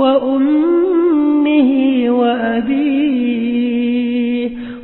وأمه وأبيه